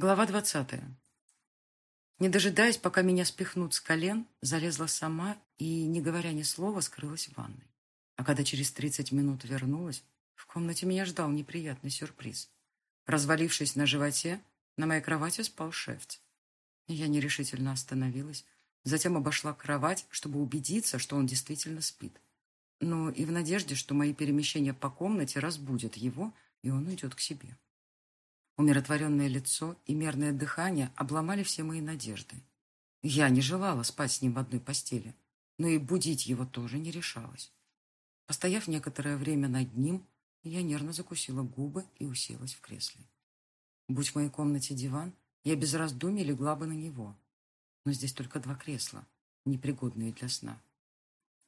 Глава двадцатая. Не дожидаясь, пока меня спихнут с колен, залезла сама и, не говоря ни слова, скрылась в ванной. А когда через тридцать минут вернулась, в комнате меня ждал неприятный сюрприз. Развалившись на животе, на моей кровати спал шефц. Я нерешительно остановилась, затем обошла кровать, чтобы убедиться, что он действительно спит. Но и в надежде, что мои перемещения по комнате разбудят его, и он уйдет к себе. Умиротворенное лицо и мерное дыхание обломали все мои надежды. Я не желала спать с ним в одной постели, но и будить его тоже не решалась. Постояв некоторое время над ним, я нервно закусила губы и уселась в кресле. Будь в моей комнате диван, я без раздумий легла бы на него. Но здесь только два кресла, непригодные для сна.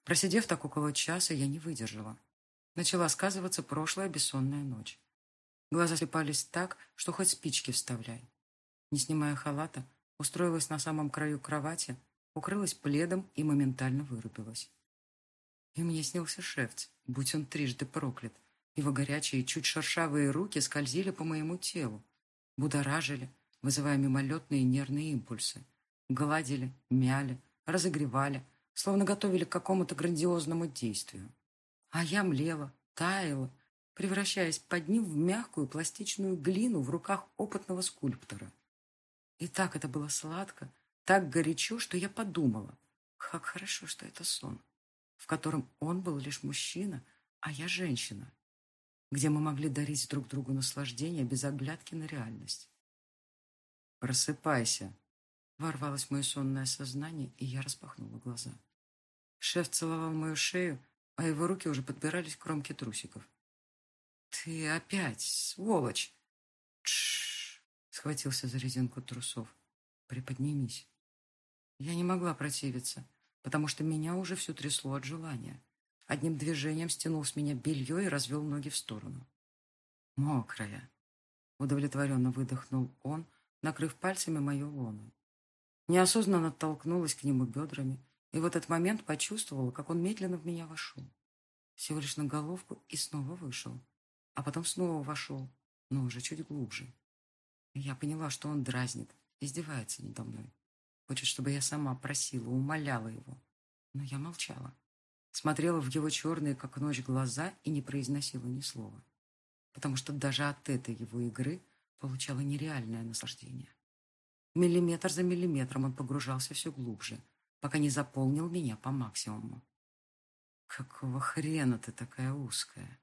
Просидев так около часа, я не выдержала. Начала сказываться прошлая бессонная ночь. Глаза слепались так, что хоть спички вставляй. Не снимая халата, устроилась на самом краю кровати, укрылась пледом и моментально вырубилась. И мне снился шефц, будь он трижды проклят. Его горячие, чуть шершавые руки скользили по моему телу, будоражили, вызывая мимолетные нервные импульсы. Гладили, мяли, разогревали, словно готовили к какому-то грандиозному действию. А я млела, таяла, превращаясь под ним в мягкую пластичную глину в руках опытного скульптора. И так это было сладко, так горячо, что я подумала, как хорошо, что это сон, в котором он был лишь мужчина, а я женщина, где мы могли дарить друг другу наслаждение без оглядки на реальность. «Просыпайся!» Ворвалось мое сонное сознание, и я распахнула глаза. Шеф целовал мою шею, а его руки уже подбирались к кромке трусиков. «Ты опять, сволочь!» Тш! схватился за резинку трусов. «Приподнимись!» Я не могла противиться, потому что меня уже все трясло от желания. Одним движением стянул с меня белье и развел ноги в сторону. «Мокрая!» Удовлетворенно выдохнул он, накрыв пальцами мою лону. Неосознанно толкнулась к нему бедрами, и в этот момент почувствовала, как он медленно в меня вошел. Всего лишь на головку и снова вышел а потом снова вошел, но уже чуть глубже. Я поняла, что он дразнит, издевается надо мной. Хочет, чтобы я сама просила, умоляла его. Но я молчала. Смотрела в его черные, как ночь, глаза и не произносила ни слова. Потому что даже от этой его игры получала нереальное наслаждение. Миллиметр за миллиметром он погружался все глубже, пока не заполнил меня по максимуму. «Какого хрена ты такая узкая?»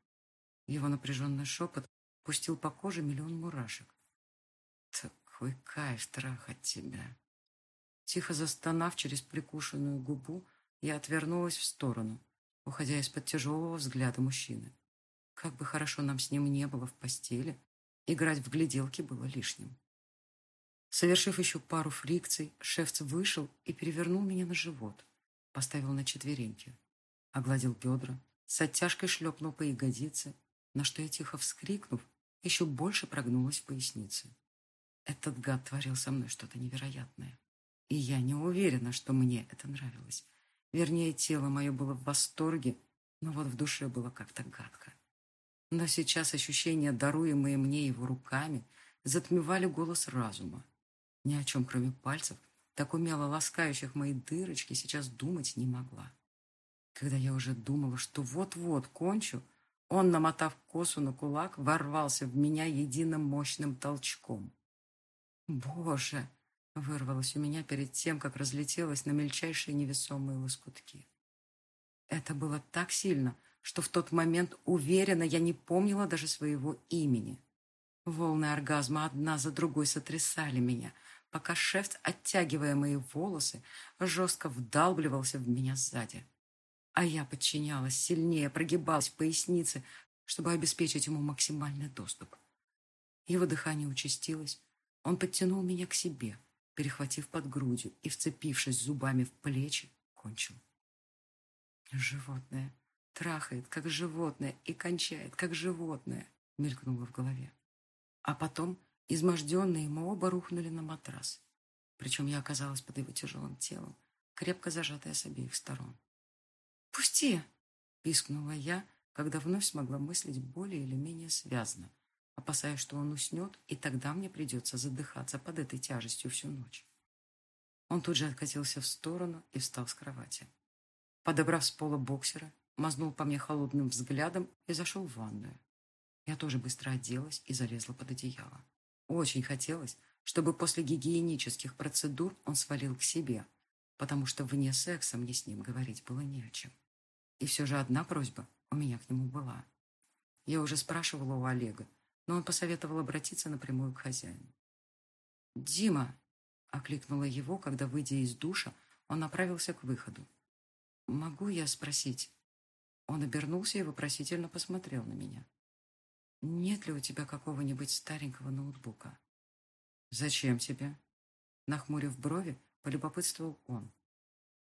Его напряженный шепот пустил по коже миллион мурашек. Такой кайф трахать тебя. Тихо застонав через прикушенную губу, я отвернулась в сторону, уходя из-под тяжелого взгляда мужчины. Как бы хорошо нам с ним не было в постели, играть в гляделки было лишним. Совершив еще пару фрикций, шефц вышел и перевернул меня на живот, поставил на четвереньки, огладил бедра, с оттяжкой шлепнул по ягодице на что я, тихо вскрикнув, еще больше прогнулась в пояснице. Этот гад творил со мной что-то невероятное. И я не уверена, что мне это нравилось. Вернее, тело мое было в восторге, но вот в душе было как-то гадко. Но сейчас ощущения, даруемые мне его руками, затмевали голос разума. Ни о чем, кроме пальцев, так умело ласкающих мои дырочки, сейчас думать не могла. Когда я уже думала, что вот-вот кончу, он, намотав косу на кулак, ворвался в меня единым мощным толчком. «Боже!» — вырвалось у меня перед тем, как разлетелось на мельчайшие невесомые лоскутки. Это было так сильно, что в тот момент, уверенно, я не помнила даже своего имени. Волны оргазма одна за другой сотрясали меня, пока шеф, оттягивая мои волосы, жестко вдалбливался в меня сзади. А я подчинялась, сильнее прогибалась в пояснице, чтобы обеспечить ему максимальный доступ. Его дыхание участилось. Он подтянул меня к себе, перехватив под грудью и, вцепившись зубами в плечи, кончил. «Животное. Трахает, как животное, и кончает, как животное», — мелькнуло в голове. А потом, изможденные, мы оба рухнули на матрас. Причем я оказалась под его тяжелым телом, крепко зажатая с обеих сторон. «Пусти!» – пискнула я, когда вновь смогла мыслить более или менее связно, опасаясь, что он уснет, и тогда мне придется задыхаться под этой тяжестью всю ночь. Он тут же откатился в сторону и встал с кровати. Подобрав с пола боксера, мазнул по мне холодным взглядом и зашел в ванную. Я тоже быстро оделась и залезла под одеяло. Очень хотелось, чтобы после гигиенических процедур он свалил к себе, потому что вне секса мне с ним говорить было не о чем. И все же одна просьба у меня к нему была. Я уже спрашивала у Олега, но он посоветовал обратиться напрямую к хозяину. «Дима!» — окликнула его, когда, выйдя из душа, он направился к выходу. «Могу я спросить?» Он обернулся и вопросительно посмотрел на меня. «Нет ли у тебя какого-нибудь старенького ноутбука?» «Зачем тебе?» Нахмурив брови, полюбопытствовал он.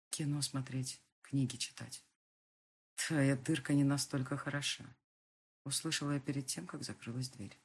«Кино смотреть, книги читать». «Твоя дырка не настолько хороша», — услышала я перед тем, как закрылась дверь.